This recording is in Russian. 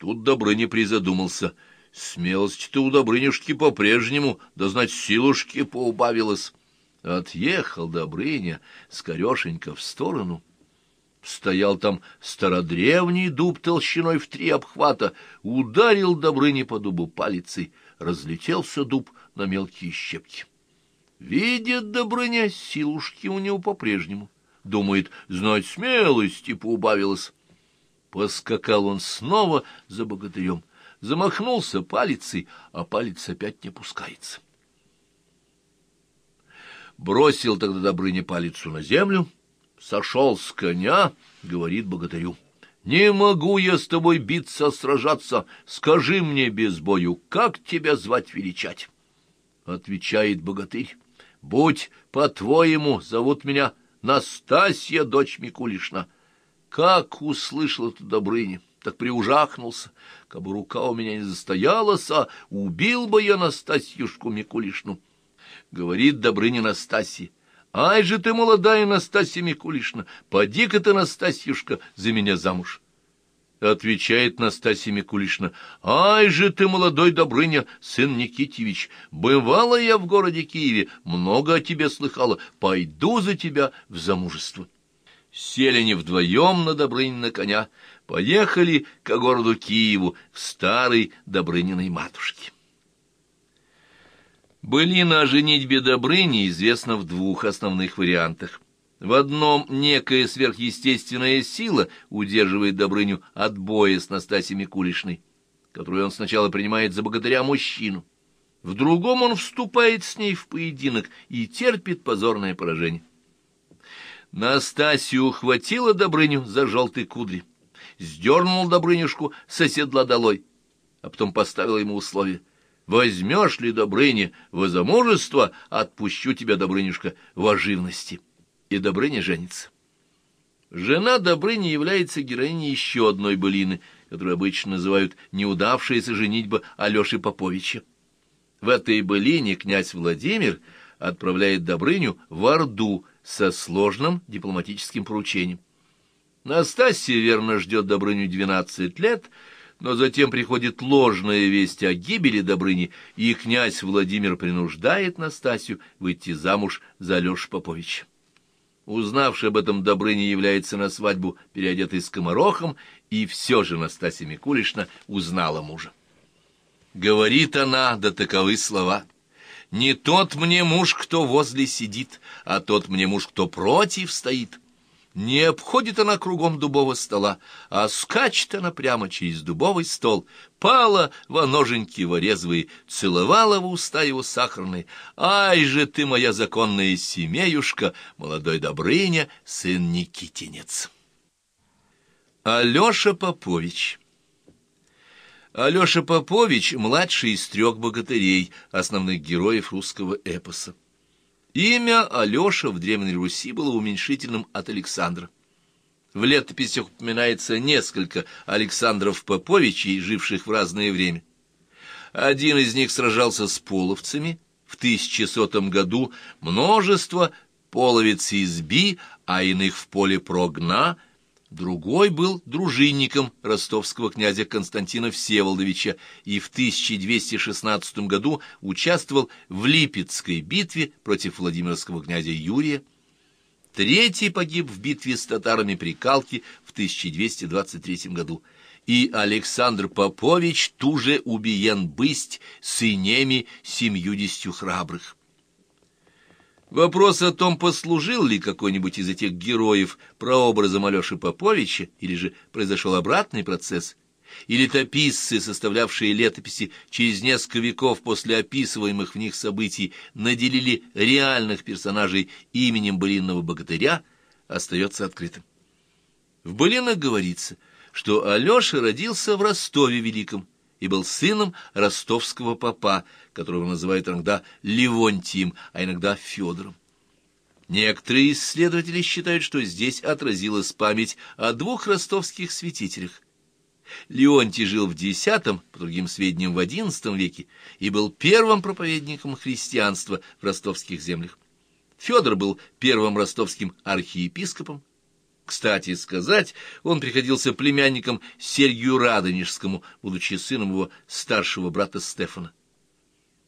Тут Добрыня призадумался. Смелость-то у Добрынюшки по-прежнему, да знать силушки поубавилась. Отъехал Добрыня скорешенько в сторону. Стоял там стародревний дуб толщиной в три обхвата, ударил Добрыня по дубу палицей, разлетелся дуб на мелкие щепки. Видит Добрыня, силушки у него по-прежнему. Думает, знать смелости поубавилась. Поскакал он снова за богатырем, замахнулся палицей, а палец опять не пускается. Бросил тогда Добрыня палицу на землю, сошел с коня, говорит богатырю. «Не могу я с тобой биться, сражаться. Скажи мне без бою, как тебя звать величать?» Отвечает богатырь. «Будь по-твоему, зовут меня Настасья, дочь Микулишна». Как услышал это Добрыня, так приужахнулся. Кабы рука у меня не застоялась, а убил бы я Настасьюшку Микулишну. Говорит Добрыня Настасье, «Ай же ты, молодая Настасья Микулишна, поди-ка ты, Настасьюшка, за меня замуж». Отвечает Настасья Микулишна, «Ай же ты, молодой Добрыня, сын Никитьевич, бывала я в городе Киеве, много о тебе слыхала, пойду за тебя в замужество». Сели они вдвоем на Добрынина коня, поехали к городу Киеву, в старой Добрыниной матушке. Былина о женитьбе Добрыни известна в двух основных вариантах. В одном некая сверхъестественная сила удерживает Добрыню от боя с Настасьей Микулишной, которую он сначала принимает за богатыря-мужчину. В другом он вступает с ней в поединок и терпит позорное поражение. Настасью ухватила Добрыню за желтый кудри, сдернул Добрынюшку с оседла долой, а потом поставила ему условие. «Возьмешь ли, Добрыня, во замужество, отпущу тебя, Добрынюшка, во живности». И Добрыня женится. Жена Добрыни является героиней еще одной былины, которую обычно называют «неудавшаяся женитьба Алеши Поповича». В этой былине князь Владимир отправляет Добрыню в Орду, со сложным дипломатическим поручением. Настасья верно ждет Добрыню двенадцать лет, но затем приходит ложная весть о гибели Добрыни, и князь Владимир принуждает Настасью выйти замуж за Алешу Поповича. Узнавший об этом Добрыня является на свадьбу, переодетый скоморохом, и все же Настасья Микулишна узнала мужа. Говорит она, да таковы слова — не тот мне муж, кто возле сидит, а тот мне муж, кто против стоит. Не обходит она кругом дубового стола, а скачет она прямо через дубовый стол, пала во ноженьки его резвые, целовала в уста его сахарные. Ай же ты, моя законная семеюшка, молодой Добрыня, сын Никитинец. Алеша Попович Алеша Попович — младший из трех богатырей, основных героев русского эпоса. Имя Алеша в Древней Руси было уменьшительным от Александра. В летописях упоминается несколько Александров Поповичей, живших в разное время. Один из них сражался с половцами в 1100 году, множество половец изби, а иных в поле прогна — Другой был дружинником ростовского князя Константина Всеволодовича и в 1216 году участвовал в Липецкой битве против Владимирского князя Юрия. Третий погиб в битве с татарами при Калке в 1223 году. И Александр Попович туже убиен бысть с инеми семьюдесятью храбрых. Вопрос о том, послужил ли какой-нибудь из этих героев прообразом Алеши Поповича, или же произошел обратный процесс, или летописцы, составлявшие летописи через несколько веков после описываемых в них событий, наделили реальных персонажей именем былинного богатыря, остается открытым. В былинах говорится, что Алеша родился в Ростове Великом, и был сыном ростовского попа, которого называют иногда Левонтием, а иногда Федором. Некоторые исследователи считают, что здесь отразилась память о двух ростовских святителях. Леонтий жил в X, по другим сведениям, в XI веке и был первым проповедником христианства в ростовских землях. Федор был первым ростовским архиепископом, Кстати сказать, он приходился племянником Сергию Радонежскому, будучи сыном его старшего брата Стефана.